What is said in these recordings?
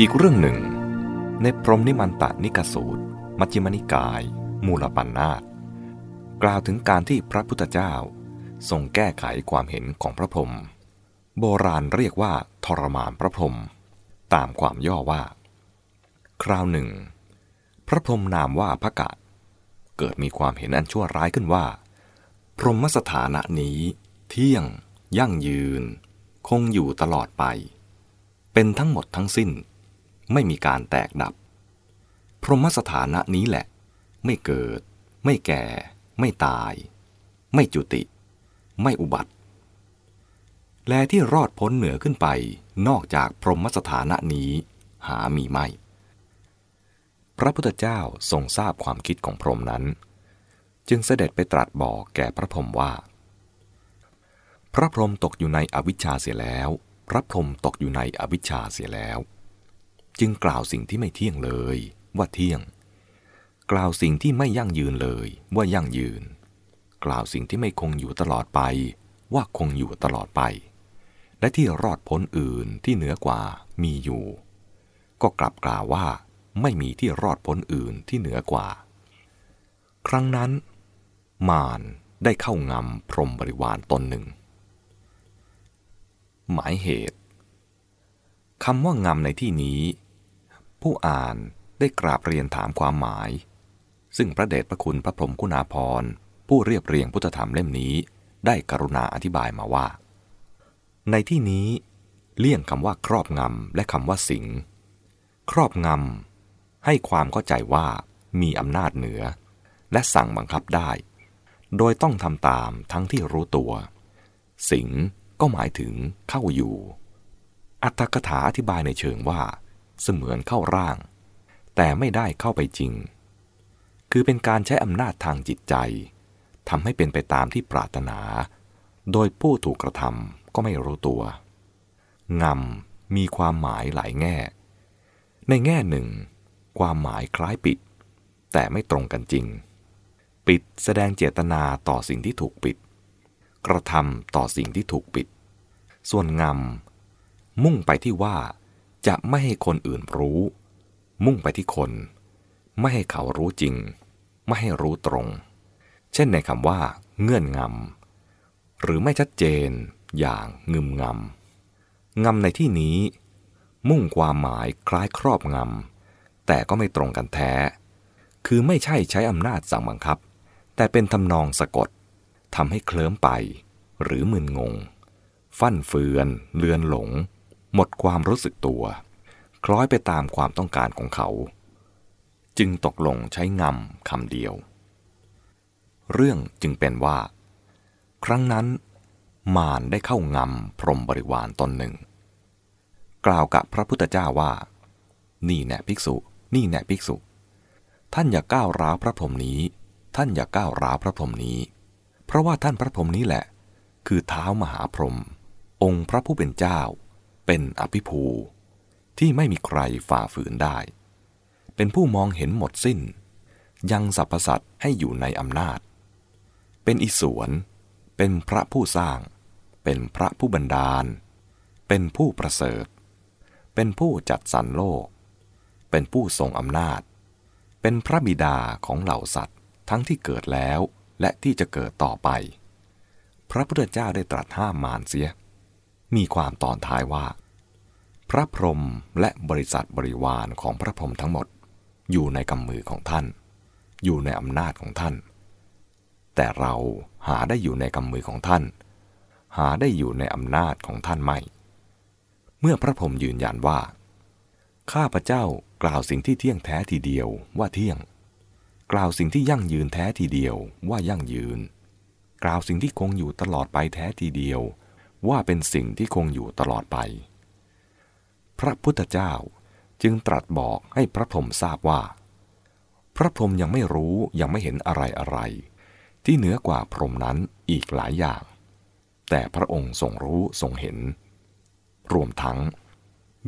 อีกเรื่องหนึ่ง ในพรมนิมันตนิกสูตร มัจจิมนิกาย มูลปัญนาตกล่าวถึงการที่พระพุทธเจ้า ทรงแก้ไขความเห็นของพระพรหมโบราณเรียกว่าทรมานพระพรหมตามความย่อว่า คราวหนึ่ง พระพรหมนามว่าพระกะ เกิดมีความเห็นอันชั่วร้ายขึ้นว่า พรหมสถานะนี้ เที่ยง ยั่งยืน คงอยู่ตลอดไป เป็นทั้งหมดทั้งสิ้น ไม่มีการแตกดับ พรหมสถานะนี้แหละ ไม่เกิด ไม่แก่ ไม่ตาย ไม่จุติ ไม่อุบัติ และที่รอดพ้นเหนือขึ้นไป นอกจากพรหมสถานะนี้หามีไม่ พระพุทธเจ้าทรงทราบความคิดของพรหมนั้น จึงเสด็จไปตรัสบอกแก่พระพรหมว่า พระพรหมตกอยู่ในอวิชชาเสียแล้ว พระพรหมตกอยู่ในอวิชชาเสียแล้ว จึงกล่าวสิ่งที่ไม่เที่ยงเลย ว่าเที่ยง กล่าวสิ่งที่ไม่ยั่งยืนเลย ว่ายั่งยืน กล่าวสิ่งที่ไม่คงอยู่ตลอดไป ว่าคงอยู่ตลอดไป และที่รอดพ้นอื่นที่เหนือกว่ามีอยู่ ก็กลับกล่าวว่า ไม่มีที่รอดพ้นอื่นที่เหนือกว่า ครั้งนั้น มารได้เข้างำพรมบริวารตนหนึ่ง หมายเหตุคำว่างำในที่นี้ ผู้อ่านได้กราบเรียนถามความหมาย ซึ่งพระเดชพระคุณพระพรหมคุณาภรณ์ผู้เรียบเรียงพุทธธรรมเล่มนี้ ได้กรุณาอธิบายมาว่า ในที่นี้เลี่ยงคำว่าครอบงำและคำว่าสิง ครอบงำให้ความเข้าใจว่ามีอำนาจเหนือ และสั่งบังคับได้ โดยต้องทำตามทั้งที่รู้ตัว สิงก็หมายถึงเข้าอยู่ อัตถกถาอธิบายในเชิงว่า เสมือนเข้าร่าง แต่ไม่ได้เข้าไปจริง คือเป็นการใช้อำนาจทางจิตใจทำให้เป็นไปตามที่ปรารถนา โดยผู้ถูกกระทำก็ไม่รู้ตัว งำมีความหมายหลายแง่ ในแง่หนึ่ง ความหมายคล้ายปิด แต่ไม่ตรงกันจริง ปิดแสดงเจตนาต่อสิ่งที่ถูกปิด กระทำต่อสิ่งที่ถูกปิด ส่วนงำมุ่งไปที่ว่า จะไม่ให้คนอื่นรู้ มุ่งไปที่คน ไม่ให้เขารู้จริง ไม่ให้รู้ตรง เช่นในคำว่า เงื่อนงำ หรือไม่ชัดเจน อย่างงึมงำ งำในที่นี้ มุ่งความหมายคล้ายครอบงำ แต่ก็ไม่ตรงกันแท้ คือไม่ใช่ใช้อำนาจสั่งบังคับ แต่เป็นทำนองสะกดทำให้เคลิ้มไป หรือมึนงง ฟั่นเฟือน เลือนหลง หมดความรู้สึกตัว คล้อยไปตามความต้องการของเขา จึงตกลงใช้งำคำเดียว เรื่องจึงเป็นว่า ครั้งนั้น มารได้เข้างำพรหมบริวารตนหนึ่ง กล่าวกับพระพุทธเจ้าว่า นี่แน่ภิกษุ นี่แน่ภิกษุ ท่านอย่าก้าวร้าวพระพรหมนี้ ท่านอย่าก้าวร้าวพระพรหมนี้ เพราะว่าท่านพระพรหมนี้แหละ คือเท้ามหาพรหมองค์พระผู้เป็นเจ้า เป็นอภิภูที่ไม่มีใครฝ่าฝืนได้ เป็นผู้มองเห็นหมดสิ้น ยังสรรพสัตว์ให้อยู่ในอำนาจ เป็นอิศวรเป็นพระผู้สร้าง เป็นพระผู้บันดาล เป็นผู้ประเสริฐ เป็นผู้จัดสรรโลก เป็นผู้ทรงอำนาจ เป็นพระบิดาของเหล่าสัตว์ทั้งที่เกิดแล้วและที่จะเกิดต่อไป พระพุทธเจ้าได้ตรัสห้ามมารเสีย มีความตอนท้ายว่า พระพรหมและบริษัทบริวารของพระพรหมทั้งหมด อยู่ในกำมือของท่าน อยู่ในอำนาจของท่าน แต่เราหาได้อยู่ในกำมือของท่าน หาได้อยู่ในอำนาจของท่านไม่ เมื่อพระพรหมยืนยันว่า ข้าพเจ้ากล่าวสิ่งที่เที่ยงแท้ทีเดียวว่าเที่ยง กล่าวสิ่งที่ยั่งยืนแท้ทีเดียวว่ายั่งยืน กล่าวสิ่งที่คงอยู่ตลอดไปแท้ทีเดียว ว่าเป็นสิ่งที่คงอยู่ตลอดไป พระพุทธเจ้าจึงตรัสบอกให้พระพรหมทราบว่า พระพรหมยังไม่รู้ยังไม่เห็นอะไรอะไร ที่เหนือกว่าพรหมนั้นอีกหลายอย่าง แต่พระองค์ทรงรู้ทรงเห็น รวมทั้ง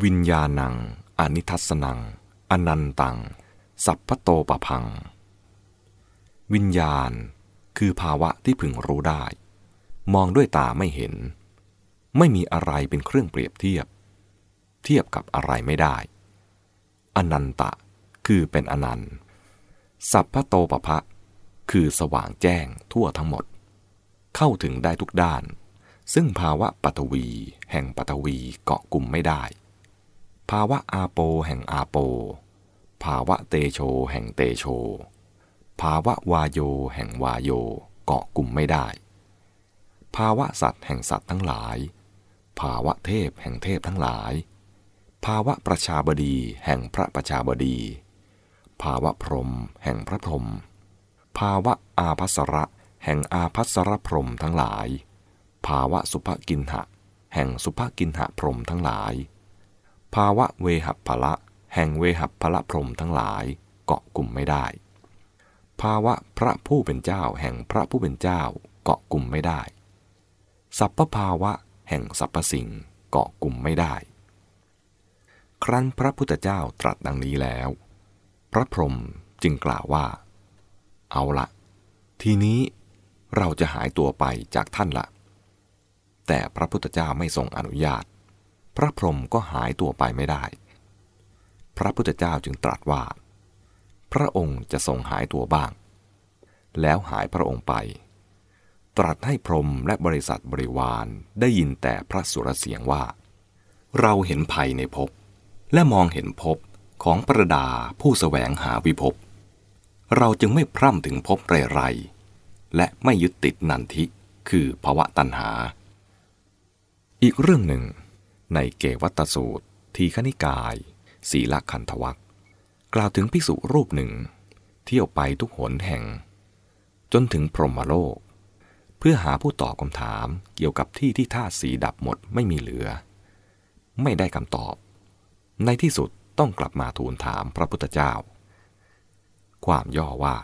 วิญญาณัง อนิทัศนัง อนันตัง สัพพโตปะพัง วิญญาณคือภาวะที่พึงรู้ได้ มองด้วยตาไม่เห็น ไม่มีอะไรเป็นเครื่องเปรียบเทียบ เทียบกับอะไรไม่ได้ อนันตะคือเป็นอนันต์ สัพพโตปภะคือสว่างแจ้งทั่วทั้งหมด เข้าถึงได้ทุกด้าน ซึ่งภาวะปัตวี แห่งปัตวีเกาะกลุ่มไม่ได้ ภาวะอาโปแห่งอาโป ภาวะเตโชแห่งเตโช ภาวะวาโยแห่งวาโยเกาะกลุ่มไม่ได้ ภาวะสัตว์แห่งสัตว์ทั้งหลาย ภาวะเทพแห่งเทพทั้งหลาย ภาวะประชาบดีแห่งพระประชาบดี ภาวะพรหมแห่งพระพรหมภาวะอาภัสระแห่งอาภัสรพรหมทั้งหลาย ภาวะสุภกินหะ แห่งสุภกินหะพรหมทั้งหลาย ภาวะเวหัพละแห่งเวหัพละพรหมทั้งหลายเกาะกลุ่มไม่ได้ ภาวะพระผู้เป็นเจ้าแห่งพระผู้เป็นเจ้าเกาะกลุ่มไม่ได้สัพพภาวะ แห่งสรรพสิ่งเกาะกลุ่มไม่ได้ ครั้นพระพุทธเจ้าตรัสดังนี้แล้ว พระพรหมจึงกล่าวว่า เอาละทีนี้เราจะหายตัวไปจากท่านละ แต่พระพุทธเจ้าไม่ทรงอนุญาต พระพรหมก็หายตัวไปไม่ได้ พระพุทธเจ้าจึงตรัสว่า พระองค์จะทรงหายตัวบ้าง แล้วหายพระองค์ไป ตรัสให้พรมและบริษัทบริวารได้ยินแต่พระสุรเสียงว่า เราเห็นภัยในภพและมองเห็นภพของประดาผู้สแสวงหาวิภพเราจึงไม่พร่ำถึงภพไรๆและไม่ยึดติดนันทิคือภวะตัณหา อีกเรื่องหนึ่ง ในเกวัตสูตร ทีขณิกาย ศีลคันธวักกล่าวถึงภิกษุรูปหนึ่ง เที่ยวไปทุกหนแห่ง จนถึงพรหมโลก เพื่อหาผู้ตอบคำถามเกี่ยวกับที่ที่ธาตุสีดับหมดไม่มีเหลือ ไม่ได้คำตอบ ในที่สุดต้องกลับมาทูลถามพระพุทธเจ้า ความย่อว่า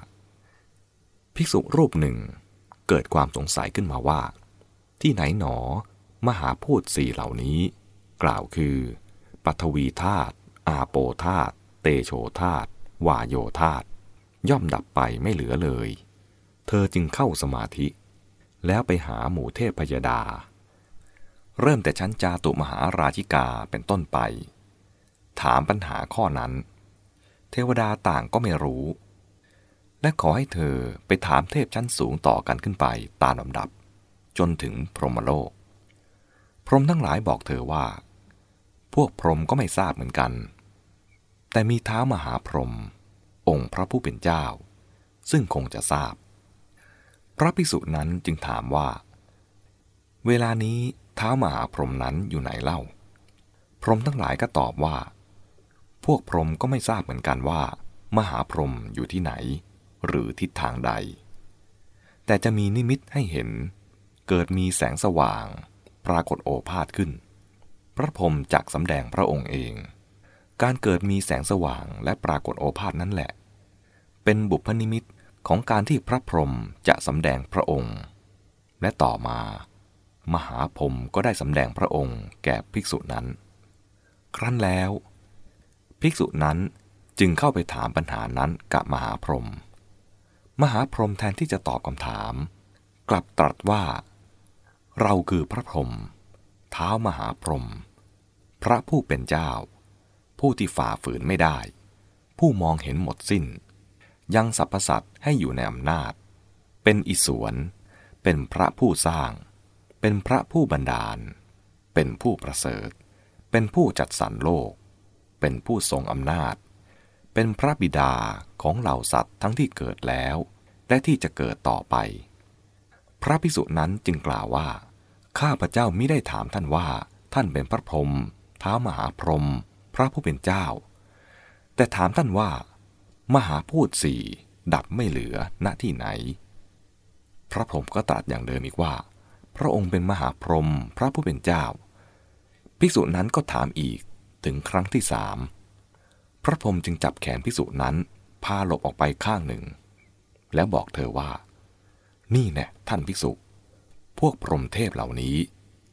ภิกษุรูปหนึ่งเกิดความสงสัยขึ้นมาว่า ที่ไหนหนอ มหาพูดสี่เหล่านี้ กล่าวคือปัทวีธาตุอาโปธาตุเตโชธาตุวาโยธาตุย่อมดับไปไม่เหลือเลย เธอจึงเข้าสมาธิ แล้วไปหาหมู่เทพพยดา เริ่มแต่ชั้นจาตุมหาราชิกาเป็นต้นไป ถามปัญหาข้อนั้น เทวดาต่างก็ไม่รู้ และขอให้เธอไปถามเทพชั้นสูงต่อกันขึ้นไปตามลำดับ จนถึงพรหมโลก พรหมทั้งหลายบอกเธอว่า พวกพรหมก็ไม่ทราบเหมือนกัน แต่มีเท้ามหาพรหมองค์พระผู้เป็นเจ้า ซึ่งคงจะทราบ ระภิกษุนั้นจึงถามว่า เวลานี้เท้ามหาพรหมนั้นอยู่ไหนเล่า พรหมทั้งหลายก็ตอบว่า พวกพรหมก็ไม่ทราบเหมือนกันว่า มหาพรหมอยู่ที่ไหน หรือทิศทางใด แต่จะมีนิมิตให้เห็น เกิดมีแสงสว่าง ปรากฏโอภาษขึ้น พระพรหมจักสำแดงพระองค์เอง การเกิดมีแสงสว่างและปรากฏโอภาษนั่นแหละ เป็นบุพนิมิต ของการที่พระพรหมจะสำแดงพระองค์ และต่อมา มหาพรหมก็ได้สำแดงพระองค์แก่ภิกษุนั้น ครั้นแล้ว ภิกษุนั้นจึงเข้าไปถามปัญหานั้นกับมหาพรหมมหาพรหมแทนที่จะตอบคำถาม กลับตรัสว่า เราคือพระพรหมเท้ามหาพรหมพระผู้เป็นเจ้า ผู้ที่ฝ่าฝืนไม่ได้ ผู้มองเห็นหมดสิ้น ยังสรรพสัตว์ให้อยู่ในอำนาจ เป็นอิศวรเป็นพระผู้สร้าง เป็นพระผู้บันดาล เป็นผู้ประเสริฐ เป็นผู้จัดสรรโลก เป็นผู้ทรงอำนาจ เป็นพระบิดาของเหล่าสัตว์ทั้งที่เกิดแล้ว และที่จะเกิดต่อไป พระภิกษุนั้นจึงกล่าวว่า ข้าพระเจ้ามิได้ถามท่านว่า ท่านเป็นพระพรหมท้ามหาพรหมพระผู้เป็นเจ้า แต่ถามท่านว่า มหาพูดสี่ดับไม่เหลือณที่ไหน พระพรหมก็ตรัสอย่างเดิมอีกว่า พระองค์เป็นมหาพรหมพระผู้เป็นเจ้า ภิกษุนั้นก็ถามอีกถึงครั้งที่สามพระพรหมจึงจับแขนภิกษุนั้นพาหลบออกไปข้างหนึ่ง แล้วบอกเธอว่า นี่แน่ท่านภิกษุ พวกพรหมเทพเหล่านี้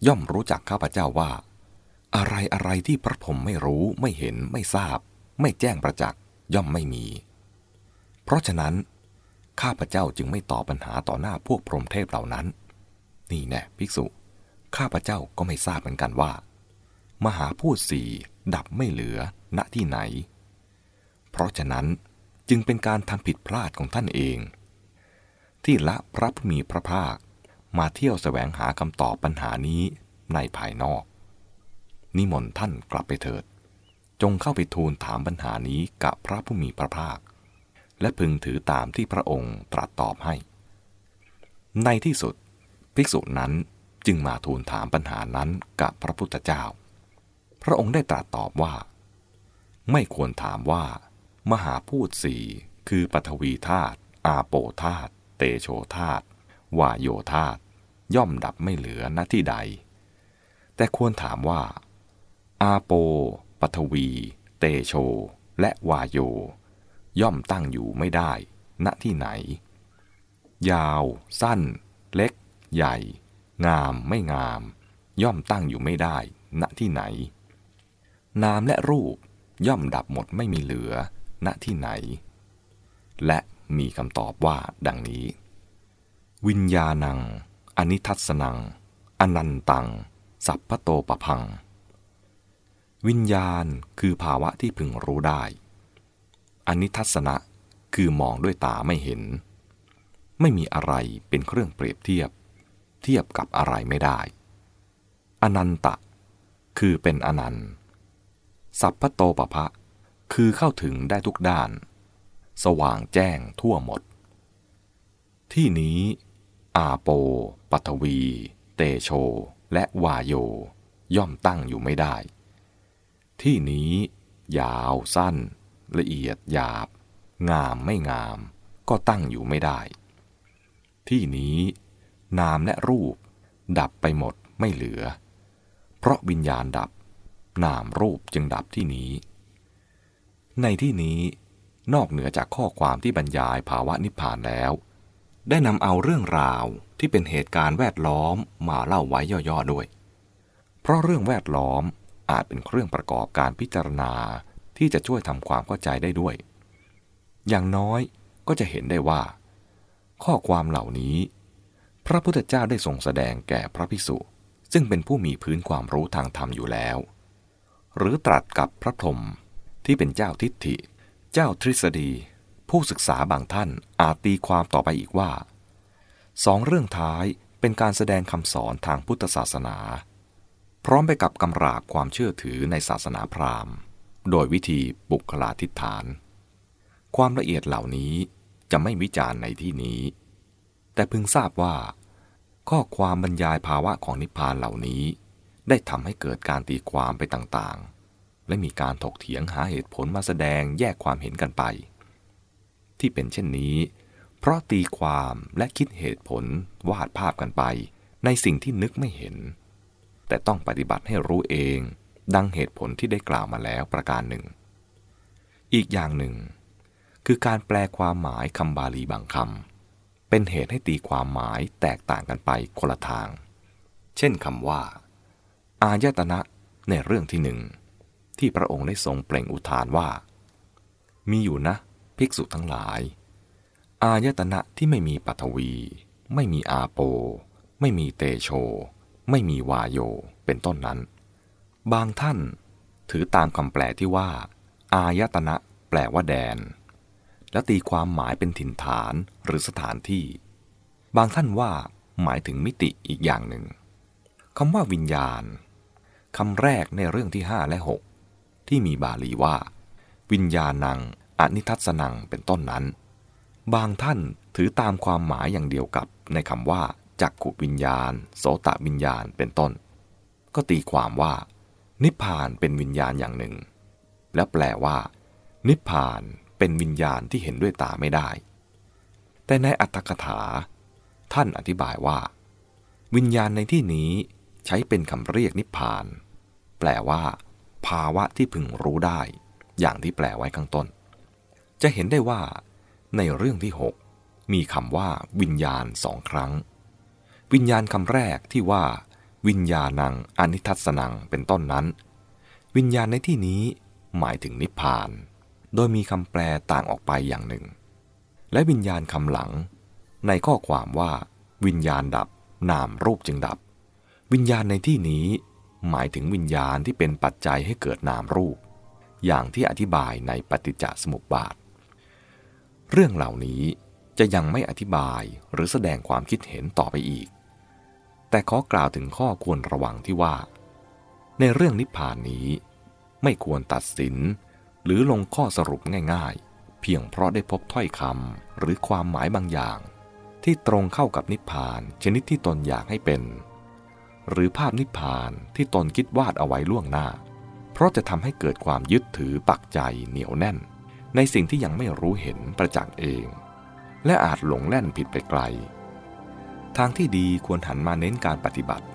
ย่อมรู้จักข้าพเจ้าว่า อะไรอะไรที่พระพรหมไม่รู้ไม่เห็นไม่ทราบ ไม่แจ้งประจักษ์ ย่อมไม่มี เพราะฉะนั้น ข้าพเจ้าจึงไม่ตอบปัญหาต่อหน้าพวกพรหมเทพเหล่านั้น นี่แน่ภิกษุ ข้าพเจ้าก็ไม่ทราบเหมือนกันว่า มหาพูดสี่ดับไม่เหลือณที่ไหน เพราะฉะนั้นจึงเป็นการทำผิดพลาดของท่านเอง ที่ละพระผู้มีพระภาคมาเที่ยวแสวงหาคำตอบปัญหานี้ในภายนอก นิมนต์ท่านกลับไปเถิด จงเข้าไปทูลถามปัญหานี้กับพระผู้มีพระภาค และพึงถือตามที่พระองค์ตรัสตอบให้ ในที่สุด ภิกษุนั้นจึงมาทูลถามปัญหานั้นกับพระพุทธเจ้า พระองค์ได้ตรัสตอบว่า ไม่ควรถามว่า มหาพูดสี่คือปฐวีธาตุอาโปธาตุเตโชธาตุวายโยธาตุย่อมดับไม่เหลือณที่ใด แต่ควรถามว่า อาโป ปฐวี เตโช และวายโย ย่อมตั้งอยู่ไม่ได้ ณที่ไหน ยาว สั้น เล็ก ใหญ่ งามไม่งาม ย่อมตั้งอยู่ไม่ได้ ณที่ไหน นามและรูปย่อมดับหมดไม่มีเหลือ ณที่ไหน และมีคำตอบว่าดังนี้ วิญญาณัง อนิทัศนัง อนันตัง สัพพโตปพัง วิญญาณคือภาวะที่พึงรู้ได้ อนิทัศนะคือมองด้วยตาไม่เห็น ไม่มีอะไรเป็นเครื่องเปรียบเทียบ เทียบกับอะไรไม่ได้ อนันตะ คือเป็นอนันต์ สัพพโตปภะคือเข้าถึงได้ทุกด้าน สว่างแจ้งทั่วหมด ที่นี้ อาโป ปัทวี เตโช และวาโย ย่อมตั้งอยู่ไม่ได้ ที่นี้ ยาวสั้น ละเอียดหยาบ งามไม่งาม ก็ตั้งอยู่ไม่ได้ ที่นี้ นามและรูป ดับไปหมดไม่เหลือ เพราะวิญญาณดับ นามรูปจึงดับที่นี้ ในที่นี้นอกเหนือจากข้อความที่บรรยายภาวะนิพพานแล้ว ได้นำเอาเรื่องราวที่เป็นเหตุการณ์แวดล้อมมาเล่าไว้ย่อๆด้วย เพราะเรื่องแวดล้อม อาจเป็นเครื่องประกอบการพิจารณาที่จะช่วยทำความเข้าใจได้ด้วย อย่างน้อยก็จะเห็นได้ว่า ข้อความเหล่านี้ พระพุทธเจ้าได้ทรงแสดงแก่พระภิกษุ ซึ่งเป็นผู้มีพื้นความรู้ทางธรรมอยู่แล้ว หรือตรัสกับพระพรหมที่เป็นเจ้าทิฏฐิ เจ้าทฤษฎี ผู้ศึกษาบางท่านอาจตีความต่อไปอีกว่าสองเรื่องท้ายเป็นการแสดงคำสอนทางพุทธศาสนา พร้อมไปกับกำราบความเชื่อถือในศาสนาพราหมณ์ โดยวิธีบุคลาธิฐาน ความละเอียดเหล่านี้จะไม่วิจารณ์ในที่นี้ แต่พึงทราบว่า ข้อความบรรยายภาวะของนิพพานเหล่านี้ ได้ทำให้เกิดการตีความไปต่างๆ และมีการถกเถียงหาเหตุผลมาแสดงแยกความเห็นกันไป ที่เป็นเช่นนี้ เพราะตีความและคิดเหตุผลวาดภาพกันไป ในสิ่งที่นึกไม่เห็น แต่ต้องปฏิบัติให้รู้เอง ดังเหตุผลที่ได้กล่าวมาแล้วประการหนึ่ง อีกอย่างหนึ่ง คือการแปลความหมายคำบาลีบางคำเป็นเหตุให้ตีความหมายแตกต่างกันไปคนละทาง เช่นคำว่า อายตนะในเรื่องที่หนึ่งที่พระองค์ได้ทรงเปล่งอุทานว่า มีอยู่นะ ภิกษุทั้งหลาย อายตนะที่ไม่มีปัทวี ไม่มีอาโป ไม่มีเตโช ไม่มีวาโยเป็นต้นนั้น บางท่านถือตามคำแปลที่ว่า อายตนะแปลว่าแดน และตีความหมายเป็นถิ่นฐานหรือสถานที่ บางท่านว่าหมายถึงมิติอีกอย่างหนึ่งคำว่าวิญญาณคำแรกในเรื่องที่ 5 และ 6 ที่มีบาลีว่า วิญญาณังอนิทัศนังเป็นต้นนั้น บางท่านถือตามความหมายอย่างเดียวกับในคำว่า จักขุวิญญาณ โสตวิญญาณเป็นต้น ก็ตีความว่า นิพพานเป็นวิญญาณอย่างหนึ่ง และแปลว่า นิพพานเป็นวิญญาณที่เห็นด้วยตาไม่ได้ แต่ในอัตถกถา ท่านอธิบายว่า วิญญาณในที่นี้ใช้เป็นคำเรียกนิพพาน แปลว่า ภาวะที่พึงรู้ได้ อย่างที่แปลไว้ข้างต้น จะเห็นได้ว่า ในเรื่องที่ 6 มีคำว่า วิญญาณสองครั้ง วิญญาณคำแรกที่ว่า วิญญาณังอนิทัศนังเป็นต้นนั้น วิญญาณในที่นี้หมายถึงนิพพาน โดยมีคำแปลต่างออกไปอย่างหนึ่ง และวิญญาณคำหลัง ในข้อความว่า วิญญาณดับนามรูปจึงดับ วิญญาณในที่นี้ หมายถึงวิญญาณที่เป็นปัจจัยให้เกิดนามรูป อย่างที่อธิบายในปฏิจจสมุปบาท เรื่องเหล่านี้จะยังไม่อธิบายหรือแสดงความคิดเห็นต่อไปอีก แต่ขอกล่าวถึงข้อควรระวังที่ว่า ในเรื่องนิพพานนี้ ไม่ควรตัดสิน หรือลงข้อสรุปง่ายๆ เพียงเพราะได้พบถ้อยคำหรือความหมายบางอย่าง ที่ตรงเข้ากับนิพพานชนิดที่ตนอยากให้เป็น หรือภาพนิพพานที่ตนคิดวาดเอาไว้ล่วงหน้า เพราะจะทำให้เกิดความยึดถือปักใจเหนียวแน่น ในสิ่งที่ยังไม่รู้เห็นประจักษ์เอง และอาจหลงแล่นผิดไปไกล ทางที่ดีควรหันมาเน้นการปฏิบัติ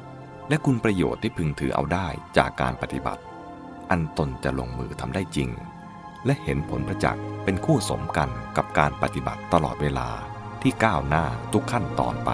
และคุณประโยชน์ที่พึงถือเอาได้จากการปฏิบัติ อันตนจะลงมือทำได้จริง และเห็นผลประจักษ์เป็นคู่สมกันกับการปฏิบัติตลอดเวลาที่ก้าวหน้าทุกขั้นตอนไป